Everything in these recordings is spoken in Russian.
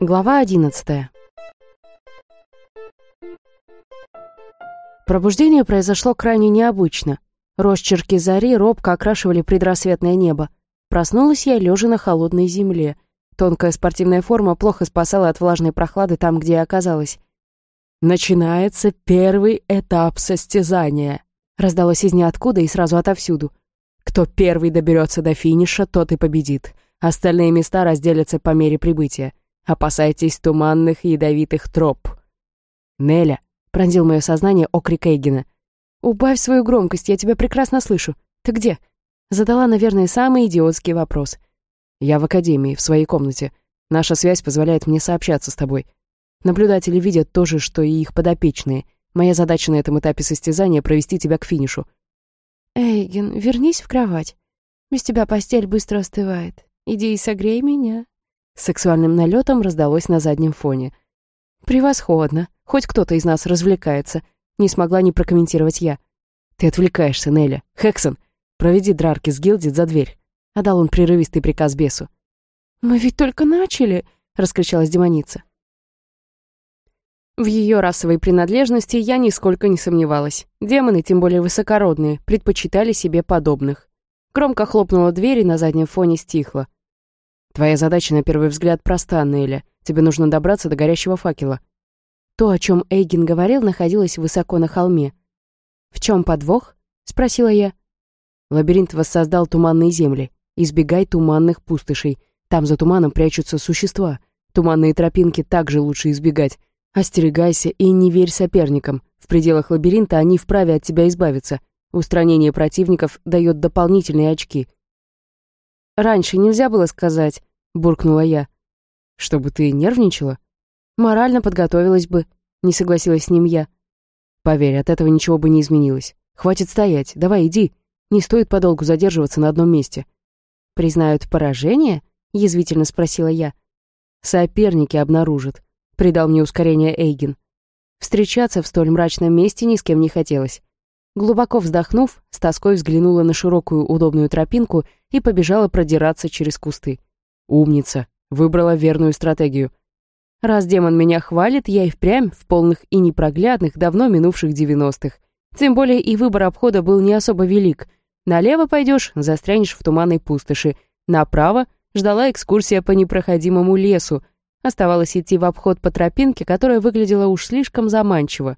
Глава одиннадцатая. Пробуждение произошло крайне необычно. Росчерки зари робко окрашивали предрассветное небо. Проснулась я, лежа на холодной земле. Тонкая спортивная форма плохо спасала от влажной прохлады там, где я оказалась. «Начинается первый этап состязания», — раздалось из ниоткуда и сразу отовсюду. «Кто первый доберется до финиша, тот и победит. Остальные места разделятся по мере прибытия. Опасайтесь туманных ядовитых троп». «Неля», — пронзил мое сознание окрик Эйгена. «Убавь свою громкость, я тебя прекрасно слышу. Ты где?» Задала, наверное, самый идиотский вопрос. «Я в академии, в своей комнате. Наша связь позволяет мне сообщаться с тобой. Наблюдатели видят то же, что и их подопечные. Моя задача на этом этапе состязания — провести тебя к финишу». «Эйген, вернись в кровать. Без тебя постель быстро остывает. Иди и согрей меня». Сексуальным налетом раздалось на заднем фоне. «Превосходно. Хоть кто-то из нас развлекается. Не смогла не прокомментировать я. Ты отвлекаешься, Неля. Хексон, проведи Драрки с Гилдит за дверь. Отдал он прерывистый приказ бесу. «Мы ведь только начали!» — раскричалась демоница. В ее расовой принадлежности я нисколько не сомневалась. Демоны, тем более высокородные, предпочитали себе подобных. Громко хлопнула дверь и на заднем фоне стихла. «Твоя задача, на первый взгляд, проста, Неля. Тебе нужно добраться до горящего факела». То, о чем Эйген говорил, находилось высоко на холме. «В чем подвох?» — спросила я. Лабиринт воссоздал туманные земли. Избегай туманных пустошей. Там за туманом прячутся существа. Туманные тропинки также лучше избегать. Остерегайся и не верь соперникам. В пределах лабиринта они вправе от тебя избавиться. Устранение противников дает дополнительные очки. «Раньше нельзя было сказать», — буркнула я. «Чтобы ты нервничала?» «Морально подготовилась бы», — не согласилась с ним я. «Поверь, от этого ничего бы не изменилось. Хватит стоять, давай иди. Не стоит подолгу задерживаться на одном месте». «Признают поражение?» — язвительно спросила я. «Соперники обнаружат придал мне ускорение Эйген. Встречаться в столь мрачном месте ни с кем не хотелось. Глубоко вздохнув, с тоской взглянула на широкую удобную тропинку и побежала продираться через кусты. Умница, выбрала верную стратегию. Раз демон меня хвалит, я и впрямь в полных и непроглядных, давно минувших девяностых. Тем более и выбор обхода был не особо велик. Налево пойдешь, застрянешь в туманной пустоши. Направо ждала экскурсия по непроходимому лесу — Оставалось идти в обход по тропинке, которая выглядела уж слишком заманчиво.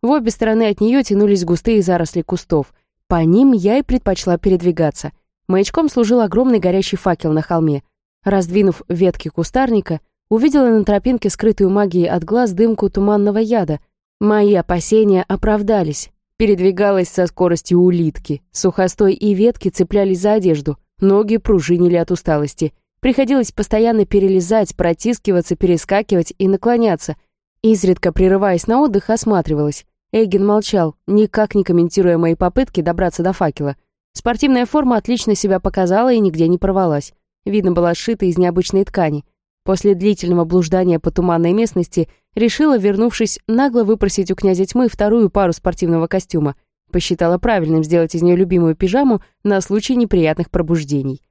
В обе стороны от нее тянулись густые заросли кустов. По ним я и предпочла передвигаться. Маячком служил огромный горящий факел на холме. Раздвинув ветки кустарника, увидела на тропинке скрытую магией от глаз дымку туманного яда. Мои опасения оправдались. Передвигалась со скоростью улитки. Сухостой и ветки цеплялись за одежду. Ноги пружинили от усталости. Приходилось постоянно перелезать, протискиваться, перескакивать и наклоняться. Изредка, прерываясь на отдых, осматривалась. Эйген молчал, никак не комментируя мои попытки добраться до факела. Спортивная форма отлично себя показала и нигде не порвалась. Видно, была сшита из необычной ткани. После длительного блуждания по туманной местности решила, вернувшись, нагло выпросить у князя тьмы вторую пару спортивного костюма. Посчитала правильным сделать из нее любимую пижаму на случай неприятных пробуждений.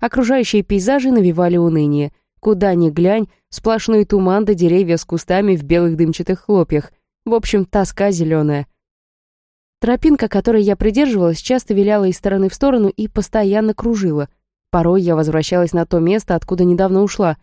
Окружающие пейзажи навевали уныние. Куда ни глянь, сплошной туман да деревья с кустами в белых дымчатых хлопьях. В общем, тоска зеленая. Тропинка, которой я придерживалась, часто виляла из стороны в сторону и постоянно кружила. Порой я возвращалась на то место, откуда недавно ушла.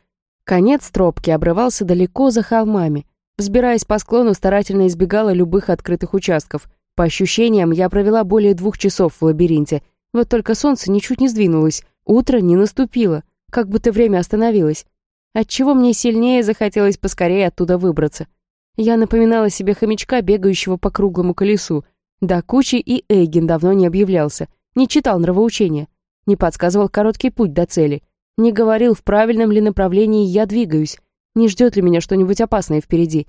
Конец тропки обрывался далеко за холмами. Взбираясь по склону, старательно избегала любых открытых участков. По ощущениям, я провела более двух часов в лабиринте. Вот только солнце ничуть не сдвинулось. Утро не наступило, как будто время остановилось. Отчего мне сильнее захотелось поскорее оттуда выбраться. Я напоминала себе хомячка, бегающего по круглому колесу. До кучи и Эйген давно не объявлялся, не читал нравоучения, не подсказывал короткий путь до цели, не говорил, в правильном ли направлении я двигаюсь, не ждет ли меня что-нибудь опасное впереди.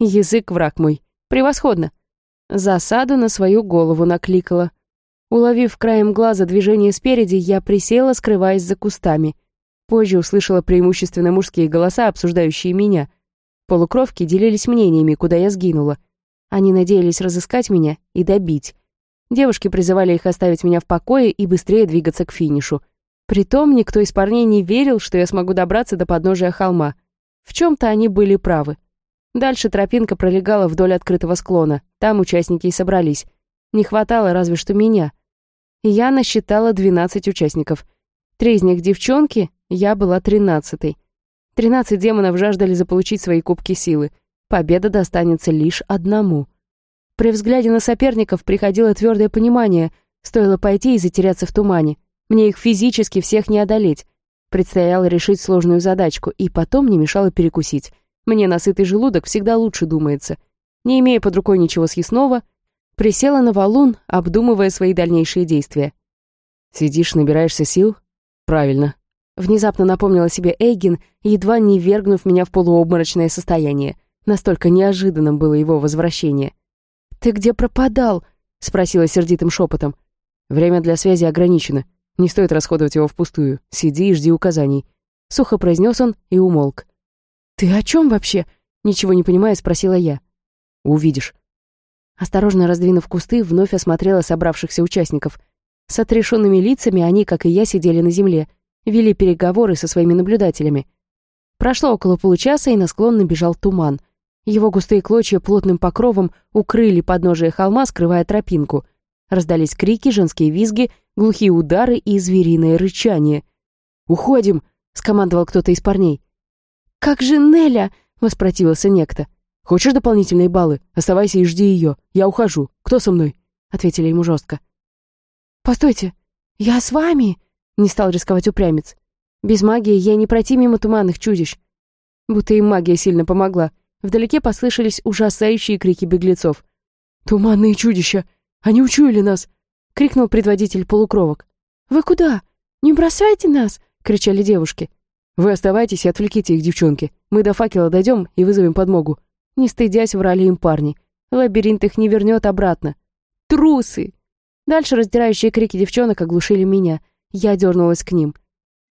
Язык враг мой. Превосходно. Засаду на свою голову накликала. Уловив краем глаза движение спереди, я присела, скрываясь за кустами. Позже услышала преимущественно мужские голоса, обсуждающие меня. Полукровки делились мнениями, куда я сгинула. Они надеялись разыскать меня и добить. Девушки призывали их оставить меня в покое и быстрее двигаться к финишу. Притом никто из парней не верил, что я смогу добраться до подножия холма. В чем-то они были правы. Дальше тропинка пролегала вдоль открытого склона. Там участники и собрались. Не хватало разве что меня. Я насчитала 12 участников. Три из них девчонки, я была тринадцатой. Тринадцать демонов жаждали заполучить свои кубки силы. Победа достанется лишь одному. При взгляде на соперников приходило твердое понимание, стоило пойти и затеряться в тумане. Мне их физически всех не одолеть. Предстояло решить сложную задачку, и потом не мешало перекусить. Мне на сытый желудок всегда лучше думается. Не имея под рукой ничего съестного, присела на валун, обдумывая свои дальнейшие действия. «Сидишь, набираешься сил?» «Правильно. Внезапно напомнила себе Эйгин, едва не вергнув меня в полуобморочное состояние. Настолько неожиданным было его возвращение. «Ты где пропадал?» — спросила сердитым шепотом. «Время для связи ограничено. Не стоит расходовать его впустую. Сиди и жди указаний». Сухо произнес он и умолк. «Ты о чем вообще?» — ничего не понимая, спросила я. «Увидишь». Осторожно раздвинув кусты, вновь осмотрела собравшихся участников. С отрешенными лицами они, как и я, сидели на земле — вели переговоры со своими наблюдателями. Прошло около получаса, и на склон набежал туман. Его густые клочья плотным покровом укрыли подножие холма, скрывая тропинку. Раздались крики, женские визги, глухие удары и звериное рычание. «Уходим!» — скомандовал кто-то из парней. «Как же Неля?» — воспротивился некто. «Хочешь дополнительные баллы? Оставайся и жди ее. Я ухожу. Кто со мной?» — ответили ему жестко. «Постойте, я с вами!» Не стал рисковать упрямец. Без магии ей не пройти мимо туманных чудищ. Будто им магия сильно помогла. Вдалеке послышались ужасающие крики беглецов. «Туманные чудища! Они учуяли нас!» — крикнул предводитель полукровок. «Вы куда? Не бросайте нас!» — кричали девушки. «Вы оставайтесь и отвлеките их, девчонки. Мы до факела дойдем и вызовем подмогу». Не стыдясь, врали им парни. Лабиринт их не вернет обратно. «Трусы!» Дальше раздирающие крики девчонок оглушили меня. Я дернулась к ним.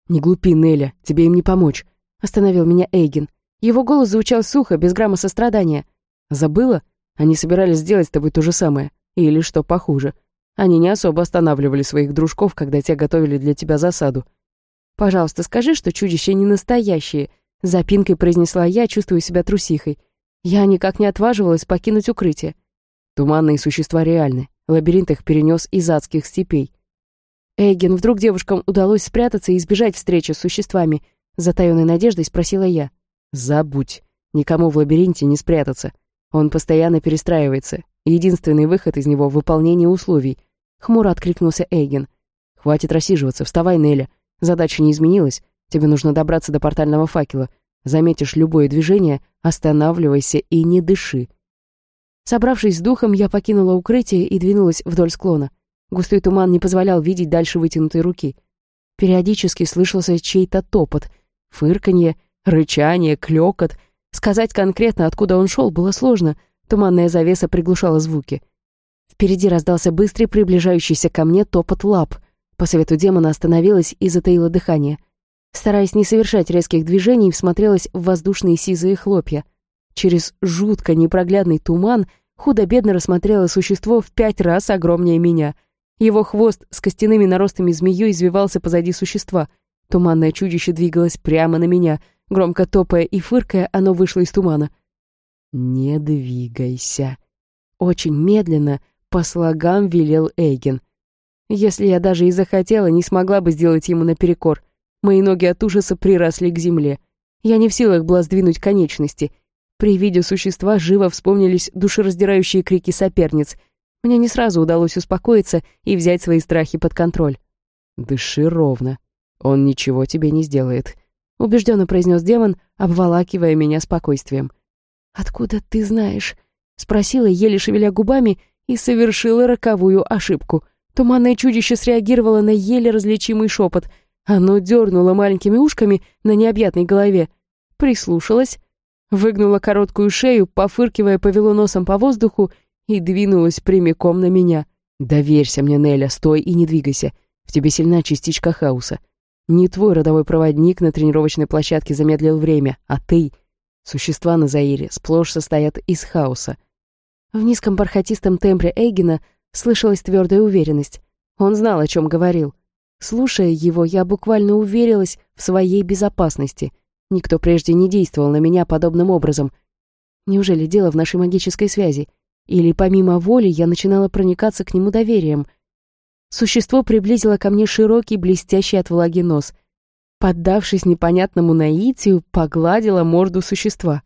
«Не глупи, Неля, тебе им не помочь», — остановил меня Эйген. Его голос звучал сухо, без грамма сострадания. «Забыла? Они собирались сделать с тобой то же самое. Или что похуже. Они не особо останавливали своих дружков, когда те готовили для тебя засаду». «Пожалуйста, скажи, что чудища не настоящие», — запинкой произнесла я, чувствуя себя трусихой. Я никак не отваживалась покинуть укрытие. Туманные существа реальны. Лабиринт их перенес из адских степей. Эйген, вдруг девушкам удалось спрятаться и избежать встречи с существами? Затаённой надеждой спросила я. Забудь. Никому в лабиринте не спрятаться. Он постоянно перестраивается. Единственный выход из него — выполнение условий. Хмуро откликнулся Эйген. Хватит рассиживаться, вставай, Неля. Задача не изменилась. Тебе нужно добраться до портального факела. Заметишь любое движение, останавливайся и не дыши. Собравшись с духом, я покинула укрытие и двинулась вдоль склона. Густой туман не позволял видеть дальше вытянутой руки. Периодически слышался чей-то топот, фырканье, рычание, клёкот. Сказать конкретно, откуда он шел, было сложно. Туманная завеса приглушала звуки. Впереди раздался быстрый приближающийся ко мне топот лап. По совету демона остановилась и затаила дыхание. Стараясь не совершать резких движений, всмотрелась в воздушные сизые хлопья. Через жутко непроглядный туман худо-бедно рассмотрела существо в пять раз огромнее меня — его хвост с костяными наростами змеей извивался позади существа. Туманное чудище двигалось прямо на меня. Громко топая и фыркая, оно вышло из тумана. «Не двигайся». Очень медленно, по слогам велел Эйген. Если я даже и захотела, не смогла бы сделать ему наперекор. Мои ноги от ужаса приросли к земле. Я не в силах была сдвинуть конечности. При виде существа живо вспомнились душераздирающие крики соперниц — мне не сразу удалось успокоиться и взять свои страхи под контроль. «Дыши ровно. Он ничего тебе не сделает», — убежденно произнес демон, обволакивая меня спокойствием. «Откуда ты знаешь?» — спросила, еле шевеля губами, и совершила роковую ошибку. Туманное чудище среагировало на еле различимый шепот. Оно дернуло маленькими ушками на необъятной голове, прислушалась, выгнула короткую шею, пофыркивая повело носом по воздуху и двинулась прямиком на меня. «Доверься мне, Неля, стой и не двигайся. В тебе сильна частичка хаоса. Не твой родовой проводник на тренировочной площадке замедлил время, а ты. Существа на Заире сплошь состоят из хаоса. В низком бархатистом тембре Эйгена Слышалась твердая уверенность. Он знал, о чем говорил. Слушая его, я буквально уверилась в своей безопасности. Никто прежде не действовал на меня подобным образом. Неужели дело в нашей магической связи? Или помимо воли я начинала проникаться к нему доверием? Существо приблизило ко мне широкий, блестящий от влаги нос. Поддавшись непонятному наитию, погладила морду существа.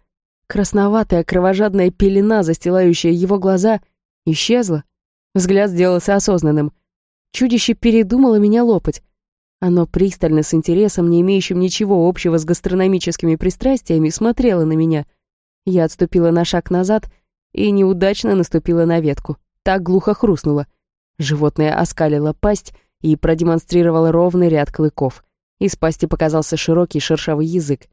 Красноватая кровожадная пелена, застилающая его глаза, исчезла. Взгляд сделался осознанным — Чудище передумало меня лопать. Оно пристально, с интересом, не имеющим ничего общего с гастрономическими пристрастиями, смотрело на меня. Я отступила на шаг назад и неудачно наступила на ветку. Так глухо хрустнуло. Животное оскалило пасть и продемонстрировало ровный ряд клыков. Из пасти показался широкий шершавый язык.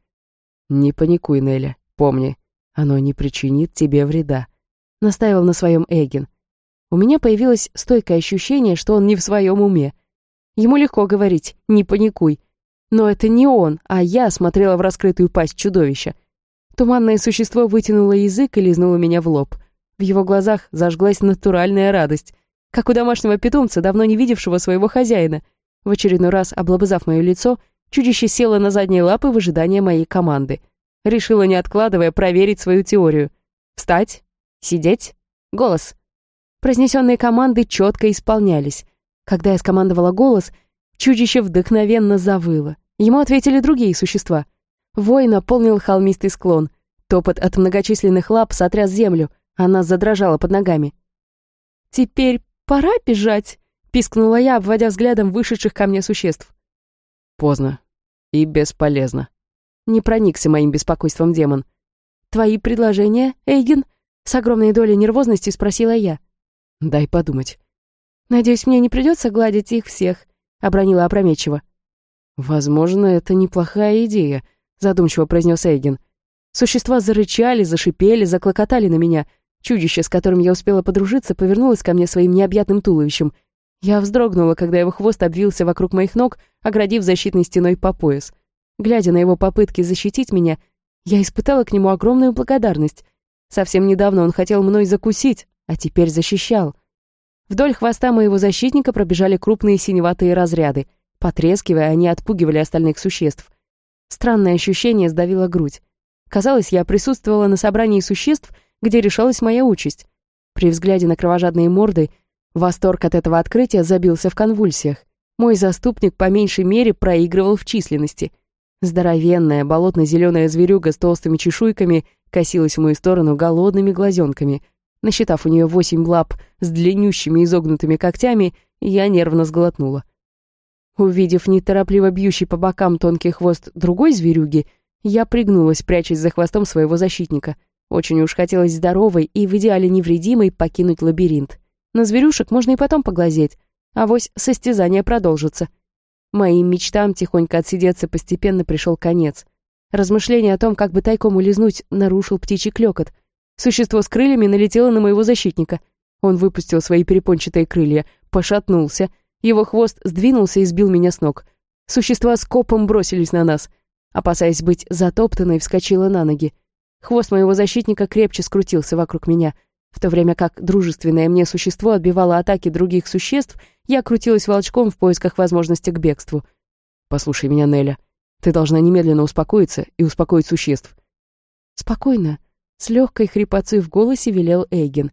«Не паникуй, Неля, помни, оно не причинит тебе вреда», — настаивал на своем Эгин. У меня появилось стойкое ощущение, что он не в своем уме. Ему легко говорить «не паникуй». Но это не он, а я смотрела в раскрытую пасть чудовища. Туманное существо вытянуло язык и лизнуло меня в лоб. В его глазах зажглась натуральная радость, как у домашнего питомца, давно не видевшего своего хозяина. В очередной раз, облобызав мое лицо, чудище село на задние лапы в ожидании моей команды. Решила, не откладывая, проверить свою теорию. «Встать! Сидеть! Голос!» Произнесенные команды четко исполнялись. Когда я скомандовала голос, чудище вдохновенно завыло. Ему ответили другие существа. Вой наполнил холмистый склон. Топот от многочисленных лап сотряс землю. Она задрожала под ногами. «Теперь пора бежать», — пискнула я, обводя взглядом вышедших ко мне существ. «Поздно. И бесполезно». Не проникся моим беспокойством демон. «Твои предложения, Эйген?» С огромной долей нервозности спросила я. Дай подумать. Надеюсь, мне не придется гладить их всех, обронила опрометчиво. Возможно, это неплохая идея, задумчиво произнес Эйген. Существа зарычали, зашипели, заклокотали на меня. Чудище, с которым я успела подружиться, повернулось ко мне своим необъятным туловищем. Я вздрогнула, когда его хвост обвился вокруг моих ног, оградив защитной стеной по пояс. Глядя на его попытки защитить меня, я испытала к нему огромную благодарность. Совсем недавно он хотел мной закусить, а теперь защищал. Вдоль хвоста моего защитника пробежали крупные синеватые разряды. Потрескивая, они отпугивали остальных существ. Странное ощущение сдавило грудь. Казалось, я присутствовала на собрании существ, где решалась моя участь. При взгляде на кровожадные морды, восторг от этого открытия забился в конвульсиях. Мой заступник по меньшей мере проигрывал в численности. Здоровенная, болотно-зеленая зверюга с толстыми чешуйками косилась в мою сторону голодными глазенками — Насчитав у нее восемь лап с длиннющими изогнутыми когтями, я нервно сглотнула. Увидев неторопливо бьющий по бокам тонкий хвост другой зверюги, я пригнулась, прячась за хвостом своего защитника. Очень уж хотелось здоровой и в идеале невредимой покинуть лабиринт. На зверюшек можно и потом поглазеть, а вось состязание продолжится. Моим мечтам тихонько отсидеться постепенно пришел конец. Размышление о том, как бы тайком улизнуть, нарушил птичий клёкот — Существо с крыльями налетело на моего защитника. Он выпустил свои перепончатые крылья, пошатнулся. Его хвост сдвинулся и сбил меня с ног. Существа с копом бросились на нас. Опасаясь быть затоптанной, вскочила на ноги. Хвост моего защитника крепче скрутился вокруг меня. В то время как дружественное мне существо отбивало атаки других существ, я крутилась волчком в поисках возможности к бегству. «Послушай меня, Неля. Ты должна немедленно успокоиться и успокоить существ». «Спокойно. С легкой хрипотцой в голосе велел Эйген.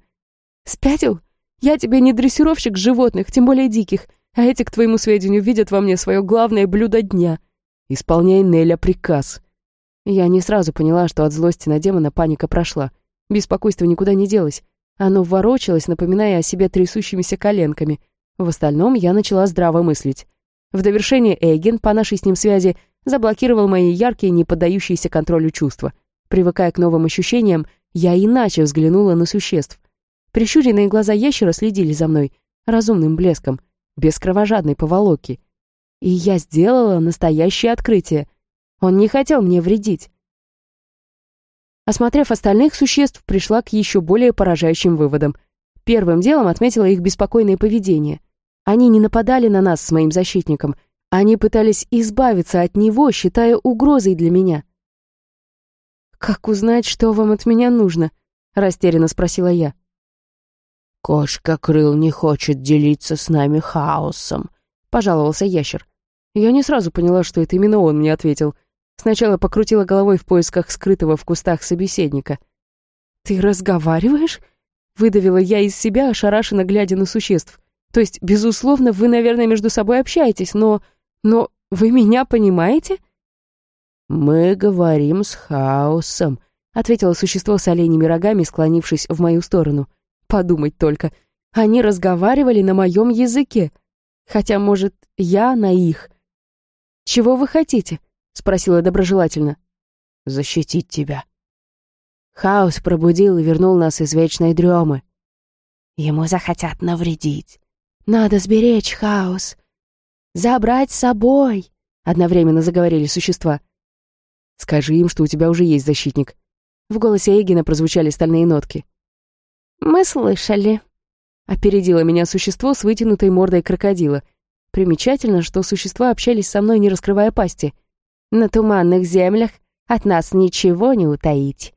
«Спятил? Я тебе не дрессировщик животных, тем более диких, а эти, к твоему сведению, видят во мне свое главное блюдо дня. Исполняй Неля приказ». Я не сразу поняла, что от злости на демона паника прошла. Беспокойство никуда не делось. Оно ворочалось, напоминая о себе трясущимися коленками. В остальном я начала здраво мыслить. В довершение Эйген, по нашей с ним связи, заблокировал мои яркие, не поддающиеся контролю чувства. Привыкая к новым ощущениям, я иначе взглянула на существ. Прищуренные глаза ящера следили за мной, разумным блеском, без кровожадной поволоки. И я сделала настоящее открытие. Он не хотел мне вредить. Осмотрев остальных существ, пришла к еще более поражающим выводам. Первым делом отметила их беспокойное поведение. Они не нападали на нас с моим защитником. Они пытались избавиться от него, считая угрозой для меня. «Как узнать, что вам от меня нужно?» — растерянно спросила я. «Кошка крыл не хочет делиться с нами хаосом», — пожаловался ящер. Я не сразу поняла, что это именно он мне ответил. Сначала покрутила головой в поисках скрытого в кустах собеседника. «Ты разговариваешь?» — выдавила я из себя, ошарашенно глядя на существ. «То есть, безусловно, вы, наверное, между собой общаетесь, но... но вы меня понимаете?» «Мы говорим с хаосом», — ответило существо с оленями рогами, склонившись в мою сторону. Подумать только. Они разговаривали на моем языке. Хотя, может, я на их. «Чего вы хотите?» — спросила доброжелательно. «Защитить тебя». Хаос пробудил и вернул нас из вечной дремы. Ему захотят навредить. Надо сберечь хаос. Забрать с собой, одновременно заговорили существа. Скажи им, что у тебя уже есть защитник. В голосе Эгина прозвучали стальные нотки. «Мы слышали», — опередило меня существо с вытянутой мордой крокодила. Примечательно, что существа общались со мной, не раскрывая пасти. «На туманных землях от нас ничего не утаить».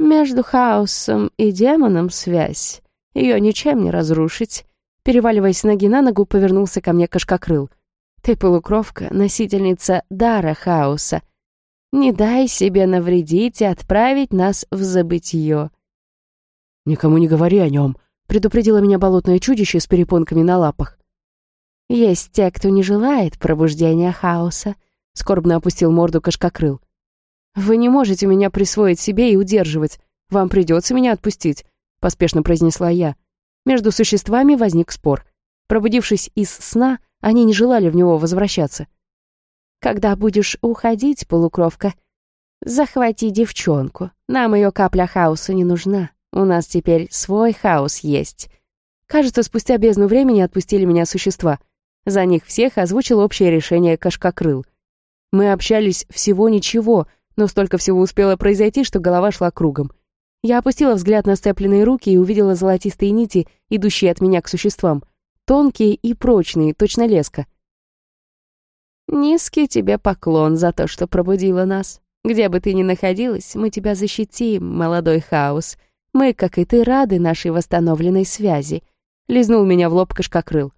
«Между хаосом и демоном связь. Ее ничем не разрушить». Переваливаясь ноги на ногу, повернулся ко мне кошкокрыл. «Ты полукровка, носительница дара хаоса. Не дай себе навредить и отправить нас в забытье. «Никому не говори о нем», — предупредило меня болотное чудище с перепонками на лапах. «Есть те, кто не желает пробуждения хаоса», — скорбно опустил морду кошкокрыл. «Вы не можете меня присвоить себе и удерживать. Вам придется меня отпустить», — поспешно произнесла я. Между существами возник спор. Пробудившись из сна, они не желали в него возвращаться. «Когда будешь уходить, полукровка, захвати девчонку. Нам ее капля хаоса не нужна». У нас теперь свой хаос есть. Кажется, спустя бездну времени отпустили меня существа. За них всех озвучил общее решение Кашкокрыл. Мы общались всего ничего, но столько всего успело произойти, что голова шла кругом. Я опустила взгляд на сцепленные руки и увидела золотистые нити, идущие от меня к существам. Тонкие и прочные, точно леска. «Низкий тебе поклон за то, что пробудила нас. Где бы ты ни находилась, мы тебя защитим, молодой хаос», мы, как и ты, рады нашей восстановленной связи. Лизнул меня в лоб кашкокрыл.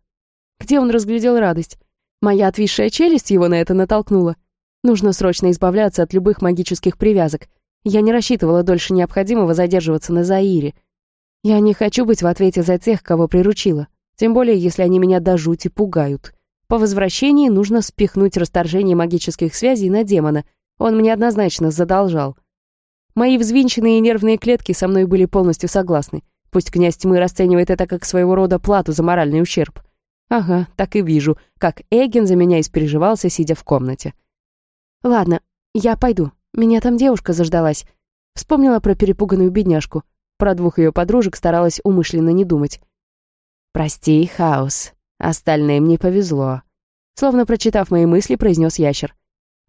Где он разглядел радость? Моя отвисшая челюсть его на это натолкнула. Нужно срочно избавляться от любых магических привязок. Я не рассчитывала дольше необходимого задерживаться на Заире. Я не хочу быть в ответе за тех, кого приручила. Тем более, если они меня до жути пугают. По возвращении нужно спихнуть расторжение магических связей на демона. Он мне однозначно задолжал. Мои взвинченные нервные клетки со мной были полностью согласны. Пусть князь тьмы расценивает это как своего рода плату за моральный ущерб. Ага, так и вижу, как Эгин за меня испереживался, сидя в комнате. Ладно, я пойду. Меня там девушка заждалась. Вспомнила про перепуганную бедняжку. Про двух ее подружек старалась умышленно не думать. «Прости, Хаос. Остальным не повезло». Словно прочитав мои мысли, произнес ящер.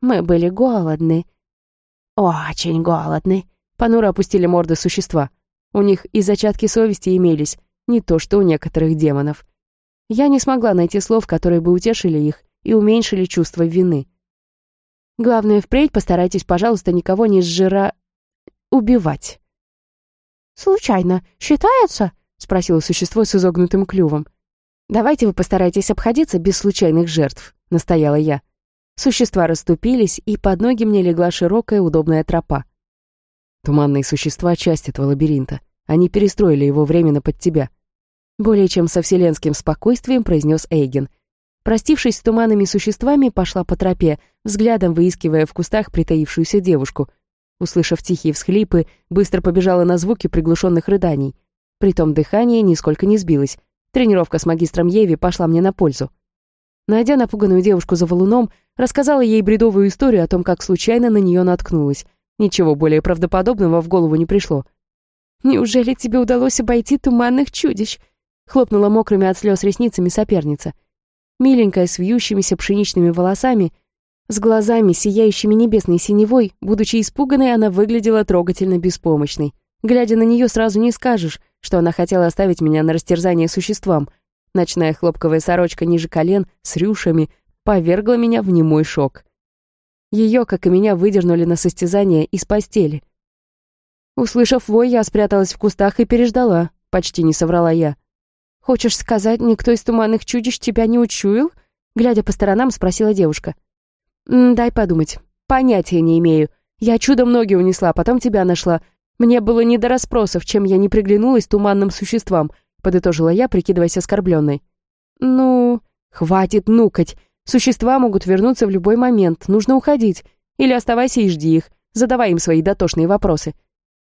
«Мы были голодны. «Очень голодны», — понуро опустили морды существа. У них и зачатки совести имелись, не то что у некоторых демонов. Я не смогла найти слов, которые бы утешили их и уменьшили чувство вины. Главное, впредь постарайтесь, пожалуйста, никого не сжира... убивать. «Случайно считается?» — спросило существо с изогнутым клювом. «Давайте вы постарайтесь обходиться без случайных жертв», — настояла я. Существа расступились, и под ноги мне легла широкая удобная тропа. Туманные существа — часть этого лабиринта. Они перестроили его временно под тебя. Более чем со вселенским спокойствием произнес Эйген. Простившись с туманными существами, пошла по тропе, взглядом выискивая в кустах притаившуюся девушку. Услышав тихие всхлипы, быстро побежала на звуки приглушенных рыданий. Притом дыхание нисколько не сбилось. Тренировка с магистром Еви пошла мне на пользу. Найдя напуганную девушку за валуном, рассказала ей бредовую историю о том, как случайно на нее наткнулась. Ничего более правдоподобного в голову не пришло. «Неужели тебе удалось обойти туманных чудищ?» — хлопнула мокрыми от слез ресницами соперница. Миленькая, с вьющимися пшеничными волосами, с глазами, сияющими небесной синевой, будучи испуганной, она выглядела трогательно беспомощной. Глядя на нее, сразу не скажешь, что она хотела оставить меня на растерзание существам — Ночная хлопковая сорочка ниже колен, с рюшами, повергла меня в немой шок. Ее, как и меня, выдернули на состязание из постели. Услышав вой, я спряталась в кустах и переждала. почти не соврала я. «Хочешь сказать, никто из туманных чудищ тебя не учуял?» Глядя по сторонам, спросила девушка. «Дай подумать. Понятия не имею. Я чудом ноги унесла, потом тебя нашла. Мне было не до расспросов, чем я не приглянулась туманным существам», подытожила я, прикидываясь оскорбленной. «Ну, хватит нукать. Существа могут вернуться в любой момент. Нужно уходить. Или оставайся и жди их. Задавай им свои дотошные вопросы».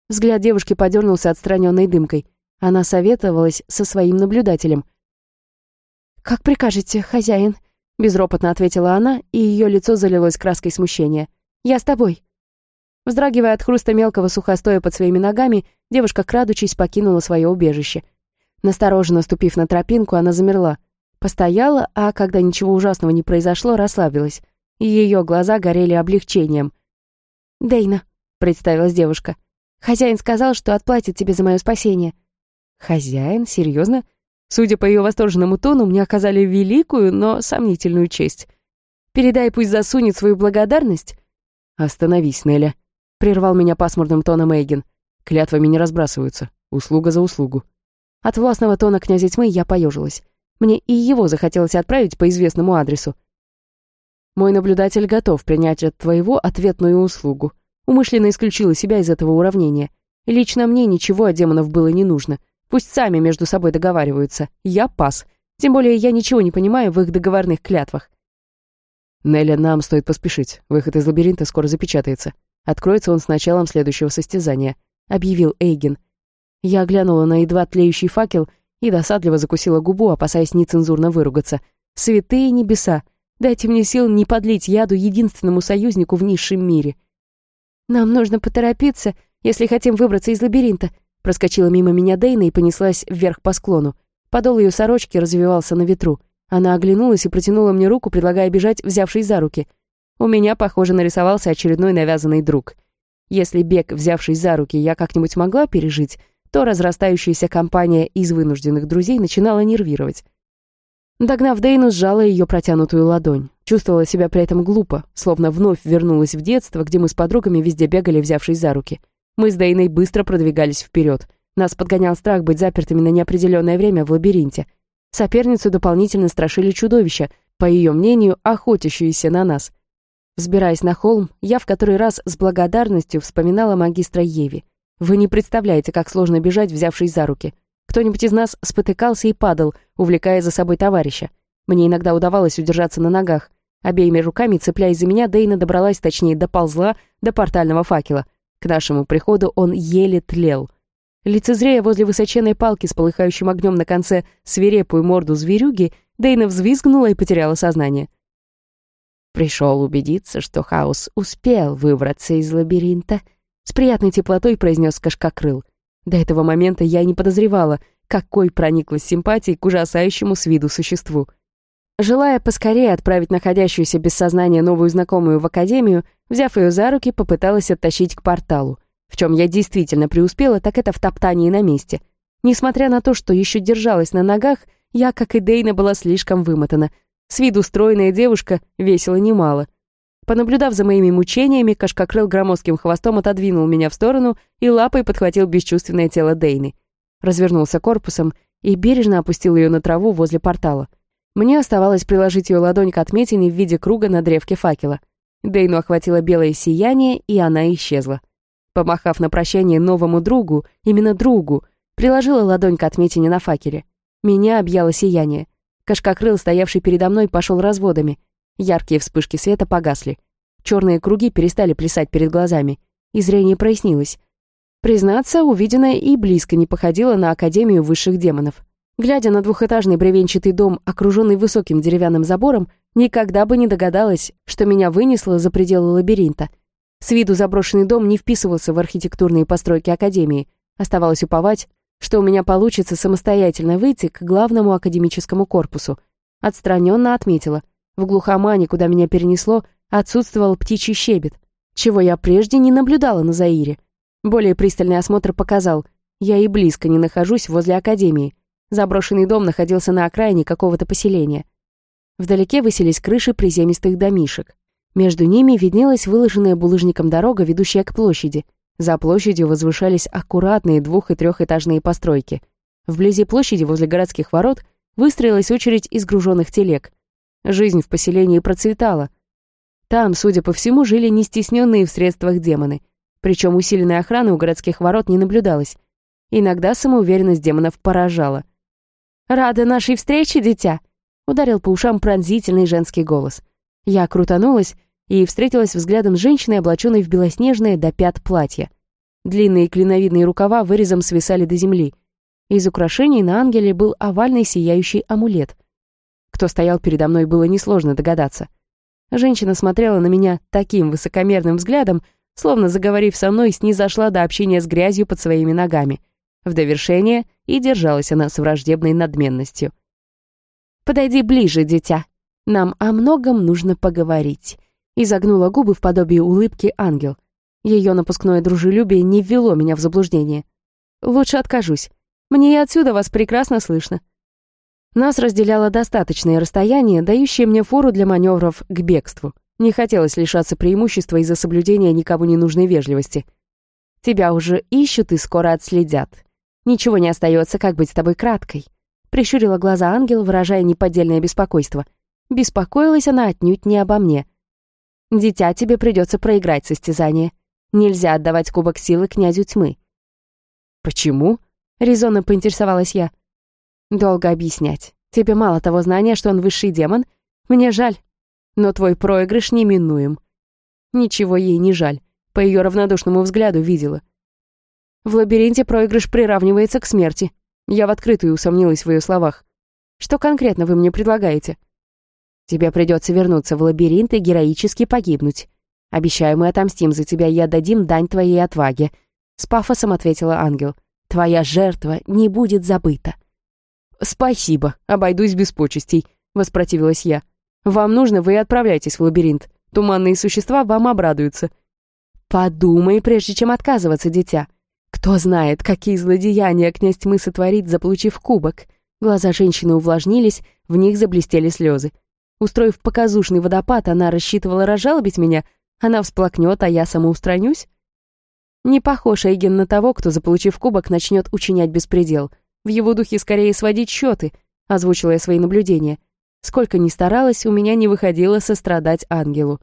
Взгляд девушки подернулся отстраненной дымкой. Она советовалась со своим наблюдателем. «Как прикажете, хозяин?» — безропотно ответила она, и ее лицо залилось краской смущения. «Я с тобой». Вздрагивая от хруста мелкого сухостоя под своими ногами, девушка, крадучись, покинула свое убежище. Настороженно ступив на тропинку, она замерла. Постояла, а когда ничего ужасного не произошло, расслабилась. И ее глаза горели облегчением. «Дейна», — представилась девушка. «Хозяин сказал, что отплатит тебе за мое спасение». «Хозяин? Серьезно?» Судя по ее восторженному тону, мне оказали великую, но сомнительную честь. «Передай, пусть засунет свою благодарность». «Остановись, Неля», — прервал меня пасмурным тоном Эйген. «Клятвами не разбрасываются. Услуга за услугу». От властного тона князя тьмы я поежилась. Мне и его захотелось отправить по известному адресу. Мой наблюдатель готов принять от твоего ответную услугу. Умышленно исключила себя из этого уравнения. Лично мне ничего от демонов было не нужно. Пусть сами между собой договариваются. Я пас. Тем более я ничего не понимаю в их договорных клятвах. Неля, нам стоит поспешить. Выход из лабиринта скоро запечатается. Откроется он с началом следующего состязания, объявил Эйген. Я глянула на едва тлеющий факел и досадливо закусила губу, опасаясь нецензурно выругаться. Святые небеса! Дайте мне сил не подлить яду единственному союзнику в низшем мире. Нам нужно поторопиться, если хотим выбраться из лабиринта. Проскочила мимо меня Дейна и понеслась вверх по склону. Подол ее сорочки развивался на ветру. Она оглянулась и протянула мне руку, предлагая бежать, взявшись за руки. У меня, похоже, нарисовался очередной навязанный друг. Если бег, взявшись за руки, я как-нибудь могла пережить, то разрастающаяся компания из вынужденных друзей начинала нервировать. Догнав Дейну, сжала ее протянутую ладонь. Чувствовала себя при этом глупо, словно вновь вернулась в детство, где мы с подругами везде бегали, взявшись за руки. Мы с Дейной быстро продвигались вперед. Нас подгонял страх быть запертыми на неопределенное время в лабиринте. Соперницу дополнительно страшили чудовища, по ее мнению, охотящиеся на нас. Взбираясь на холм, я в который раз с благодарностью вспоминала магистра Еви. Вы не представляете, как сложно бежать, взявшись за руки. Кто-нибудь из нас спотыкался и падал, увлекая за собой товарища. Мне иногда удавалось удержаться на ногах. Обеими руками, цепляясь за меня, Дейна добралась, точнее, доползла до портального факела. К нашему приходу он еле тлел. Лицезрея возле высоченной палки с полыхающим огнем на конце свирепую морду зверюги, Дейна взвизгнула и потеряла сознание. Пришел убедиться, что хаос успел выбраться из лабиринта. С приятной теплотой произнес Кашкакрыл. До этого момента я не подозревала, какой прониклась симпатией к ужасающему с виду существу. Желая поскорее отправить находящуюся без сознания новую знакомую в академию, взяв ее за руки, попыталась оттащить к порталу. В чем я действительно преуспела, так это в топтании на месте. Несмотря на то, что еще держалась на ногах, я, как и Дейна, была слишком вымотана. С виду стройная девушка весила немало. Понаблюдав за моими мучениями, кашкокрыл громоздким хвостом отодвинул меня в сторону и лапой подхватил бесчувственное тело Дейны. Развернулся корпусом и бережно опустил ее на траву возле портала. Мне оставалось приложить ее ладонь к отметине в виде круга на древке факела. Дейну охватило белое сияние, и она исчезла. Помахав на прощание новому другу, именно другу, приложила ладонь к отметине на факеле. Меня объяло сияние. Кашкокрыл, стоявший передо мной, пошел разводами — Яркие вспышки света погасли. Черные круги перестали плясать перед глазами, и зрение прояснилось. Признаться, увиденное и близко не походило на Академию высших демонов. Глядя на двухэтажный бревенчатый дом, окруженный высоким деревянным забором, никогда бы не догадалась, что меня вынесло за пределы лабиринта. С виду заброшенный дом не вписывался в архитектурные постройки Академии. Оставалось уповать, что у меня получится самостоятельно выйти к главному академическому корпусу. Отстраненно отметила — в глухомане, куда меня перенесло, отсутствовал птичий щебет, чего я прежде не наблюдала на Заире. Более пристальный осмотр показал, я и близко не нахожусь возле академии. Заброшенный дом находился на окраине какого-то поселения. Вдалеке высились крыши приземистых домишек. Между ними виднелась выложенная булыжником дорога, ведущая к площади. За площадью возвышались аккуратные двух- и трехэтажные постройки. Вблизи площади возле городских ворот выстроилась очередь из груженных телег. Жизнь в поселении процветала. Там, судя по всему, жили нестесненные в средствах демоны. Причем усиленной охраны у городских ворот не наблюдалось. Иногда самоуверенность демонов поражала. «Рада нашей встрече, дитя!» — ударил по ушам пронзительный женский голос. Я крутанулась и встретилась взглядом с женщиной, облаченной в белоснежное до пят платье. Длинные клиновидные рукава вырезом свисали до земли. Из украшений на ангеле был овальный сияющий амулет. Кто стоял передо мной, было несложно догадаться. Женщина смотрела на меня таким высокомерным взглядом, словно, заговорив со мной, снизошла до общения с грязью под своими ногами. В довершение и держалась она с враждебной надменностью. «Подойди ближе, дитя. Нам о многом нужно поговорить», — изогнула губы в подобии улыбки ангел. Ее напускное дружелюбие не ввело меня в заблуждение. «Лучше откажусь. Мне и отсюда вас прекрасно слышно». Нас разделяло достаточное расстояние, дающее мне фору для маневров к бегству. Не хотелось лишаться преимущества из-за соблюдения никому не нужной вежливости. Тебя уже ищут и скоро отследят. Ничего не остается, как быть с тобой краткой. Прищурила глаза ангел, выражая неподдельное беспокойство. Беспокоилась она отнюдь не обо мне. Дитя, тебе придется проиграть состязание. Нельзя отдавать кубок силы князю тьмы. Почему? Резонно поинтересовалась я. Долго объяснять. Тебе мало того знания, что он высший демон? Мне жаль. Но твой проигрыш неминуем. Ничего ей не жаль. По ее равнодушному взгляду видела. В лабиринте проигрыш приравнивается к смерти. Я в открытую усомнилась в ее словах. Что конкретно вы мне предлагаете? Тебе придется вернуться в лабиринт и героически погибнуть. Обещаю, мы отомстим за тебя и отдадим дань твоей отваге. С пафосом ответила ангел. Твоя жертва не будет забыта. «Спасибо, обойдусь без почестей», — воспротивилась я. «Вам нужно, вы отправляйтесь в лабиринт. Туманные существа вам обрадуются». «Подумай, прежде чем отказываться, дитя. Кто знает, какие злодеяния князь тьмы сотворит, заполучив кубок». Глаза женщины увлажнились, в них заблестели слезы. Устроив показушный водопад, она рассчитывала разжалобить меня. Она всплакнет, а я самоустранюсь? Не похож Эйген на того, кто, заполучив кубок, начнет учинять беспредел — в его духе скорее сводить счеты, озвучила я свои наблюдения. Сколько ни старалась, у меня не выходило сострадать ангелу.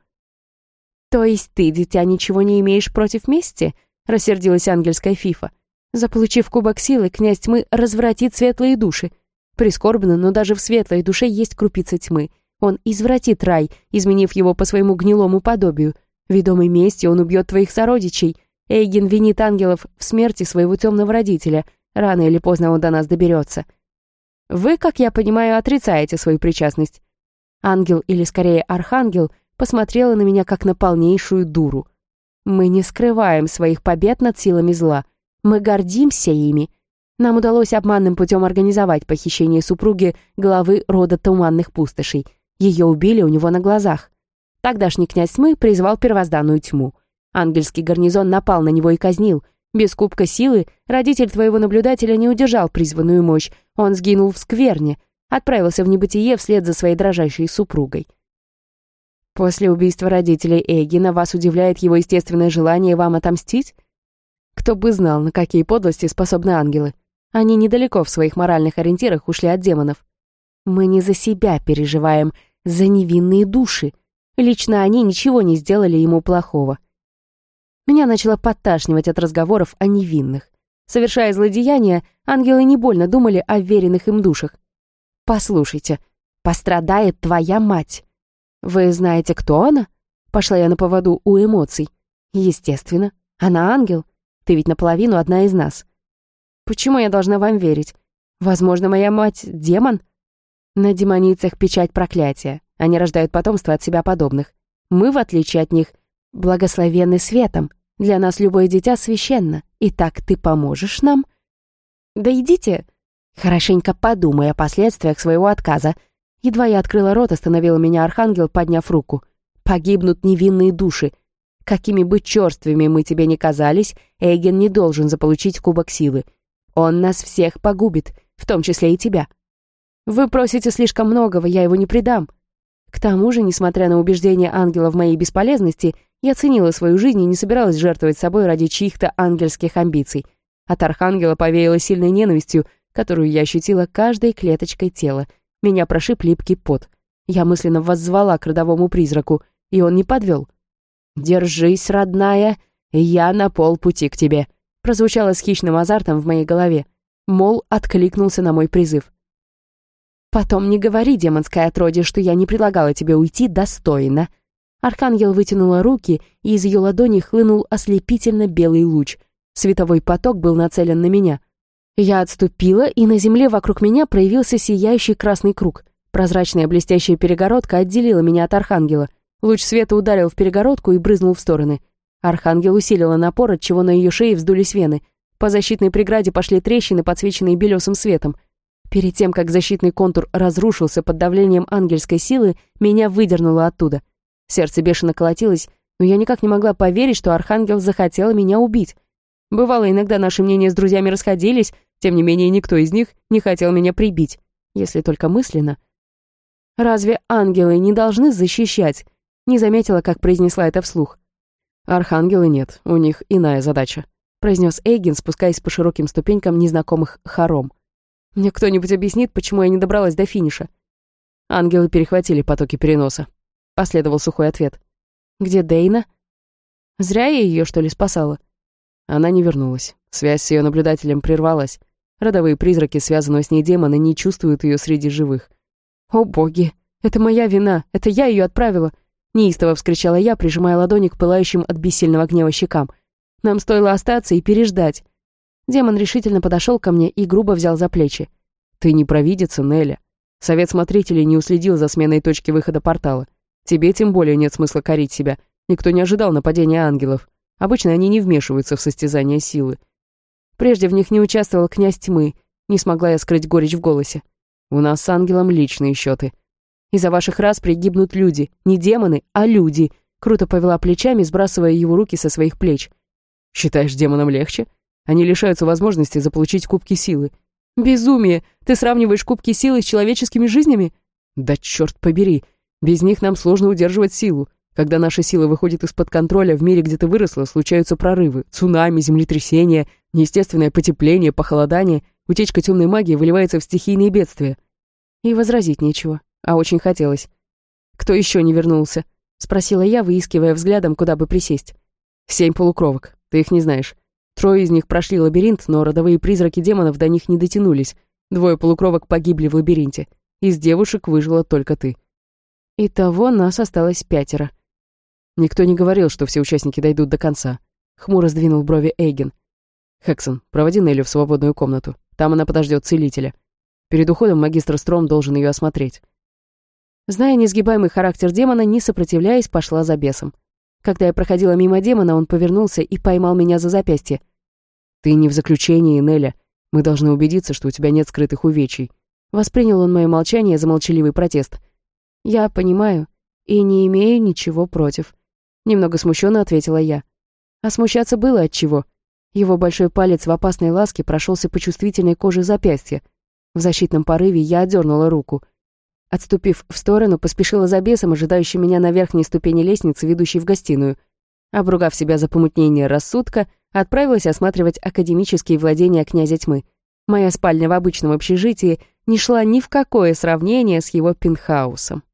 «То есть ты, дитя, ничего не имеешь против мести?» — рассердилась ангельская фифа. Заполучив кубок силы, князь тьмы развратит светлые души. Прискорбно, но даже в светлой душе есть крупица тьмы. Он извратит рай, изменив его по своему гнилому подобию. Ведомой мести он убьет твоих сородичей. Эйген винит ангелов в смерти своего темного родителя — Рано или поздно он до нас доберется. Вы, как я понимаю, отрицаете свою причастность. Ангел, или скорее архангел, посмотрела на меня как на полнейшую дуру. Мы не скрываем своих побед над силами зла. Мы гордимся ими. Нам удалось обманным путем организовать похищение супруги главы рода туманных пустошей. Ее убили у него на глазах. Тогдашний князь тьмы призвал первозданную тьму. Ангельский гарнизон напал на него и казнил — без кубка силы родитель твоего наблюдателя не удержал призванную мощь. Он сгинул в скверне, отправился в небытие вслед за своей дрожащей супругой. После убийства родителей Эгина вас удивляет его естественное желание вам отомстить? Кто бы знал, на какие подлости способны ангелы. Они недалеко в своих моральных ориентирах ушли от демонов. Мы не за себя переживаем, за невинные души. Лично они ничего не сделали ему плохого. Меня начало подташнивать от разговоров о невинных. Совершая злодеяния, ангелы не больно думали о веренных им душах. «Послушайте, пострадает твоя мать. Вы знаете, кто она?» Пошла я на поводу у эмоций. «Естественно. Она ангел. Ты ведь наполовину одна из нас. Почему я должна вам верить? Возможно, моя мать — демон?» На демоницах печать проклятия. Они рождают потомство от себя подобных. Мы, в отличие от них, благословенны светом. Для нас любое дитя священно. И так ты поможешь нам? Да идите. Хорошенько подумай о последствиях своего отказа. Едва я открыла рот, остановил меня архангел, подняв руку. Погибнут невинные души. Какими бы черствыми мы тебе ни казались, Эйген не должен заполучить кубок силы. Он нас всех погубит, в том числе и тебя. Вы просите слишком многого, я его не предам. К тому же, несмотря на убеждение ангела в моей бесполезности, я ценила свою жизнь и не собиралась жертвовать собой ради чьих-то ангельских амбиций. От архангела повеяло сильной ненавистью, которую я ощутила каждой клеточкой тела. Меня прошиб липкий пот. Я мысленно воззвала к родовому призраку, и он не подвел. «Держись, родная, я на полпути к тебе», прозвучало с хищным азартом в моей голове. Мол откликнулся на мой призыв. «Потом не говори, демонское отродье, что я не предлагала тебе уйти достойно». Архангел вытянула руки, и из ее ладони хлынул ослепительно белый луч. Световой поток был нацелен на меня. Я отступила, и на земле вокруг меня проявился сияющий красный круг. Прозрачная блестящая перегородка отделила меня от Архангела. Луч света ударил в перегородку и брызнул в стороны. Архангел усилила напор, отчего на ее шее вздулись вены. По защитной преграде пошли трещины, подсвеченные белесым светом. Перед тем, как защитный контур разрушился под давлением ангельской силы, меня выдернуло оттуда. Сердце бешено колотилось, но я никак не могла поверить, что Архангел захотел меня убить. Бывало, иногда наши мнения с друзьями расходились, тем не менее никто из них не хотел меня прибить, если только мысленно. Разве ангелы не должны защищать? Не заметила, как произнесла это вслух. Архангелы нет, у них иная задача, произнес Эйген, спускаясь по широким ступенькам незнакомых хором. Мне кто-нибудь объяснит, почему я не добралась до финиша? Ангелы перехватили потоки переноса. Последовал сухой ответ. Где Дейна? Зря я ее, что ли, спасала? Она не вернулась. Связь с ее наблюдателем прервалась. Родовые призраки, связанные с ней демоны, не чувствуют ее среди живых. «О боги! Это моя вина! Это я ее отправила!» Неистово вскричала я, прижимая ладони к пылающим от бессильного гнева щекам. «Нам стоило остаться и переждать. Демон решительно подошел ко мне и грубо взял за плечи. «Ты не провидица, Неля. Совет смотрителей не уследил за сменой точки выхода портала. Тебе тем более нет смысла корить себя. Никто не ожидал нападения ангелов. Обычно они не вмешиваются в состязание силы. Прежде в них не участвовал князь тьмы. Не смогла я скрыть горечь в голосе. У нас с ангелом личные счеты. Из-за ваших раз пригибнут люди. Не демоны, а люди. Круто повела плечами, сбрасывая его руки со своих плеч. Считаешь демонам легче? Они лишаются возможности заполучить кубки силы. Безумие! Ты сравниваешь кубки силы с человеческими жизнями? Да черт побери! Без них нам сложно удерживать силу. Когда наша сила выходит из-под контроля, в мире, где ты выросла, случаются прорывы, цунами, землетрясения, неестественное потепление, похолодание, утечка темной магии выливается в стихийные бедствия. И возразить нечего, а очень хотелось. «Кто еще не вернулся?» — спросила я, выискивая взглядом, куда бы присесть. «Семь полукровок. Ты их не знаешь. Трое из них прошли лабиринт, но родовые призраки демонов до них не дотянулись. Двое полукровок погибли в лабиринте. Из девушек выжила только ты. Итого нас осталось пятеро. Никто не говорил, что все участники дойдут до конца. Хмуро сдвинул брови Эйген. Хексон, проводи Нелли в свободную комнату. Там она подождет целителя. Перед уходом магистр Стром должен ее осмотреть. Зная несгибаемый характер демона, не сопротивляясь, пошла за бесом. Когда я проходила мимо демона, он повернулся и поймал меня за запястье. «Ты не в заключении, Неля. Мы должны убедиться, что у тебя нет скрытых увечий». Воспринял он мое молчание за молчаливый протест. «Я понимаю и не имею ничего против», — немного смущенно ответила я. А смущаться было от чего. Его большой палец в опасной ласке прошелся по чувствительной коже запястья. В защитном порыве я отдернула руку. Отступив в сторону, поспешила за бесом, ожидающим меня на верхней ступени лестницы, ведущей в гостиную. Обругав себя за помутнение рассудка, отправилась осматривать академические владения князя тьмы. Моя спальня в обычном общежитии не шла ни в какое сравнение с его пентхаусом.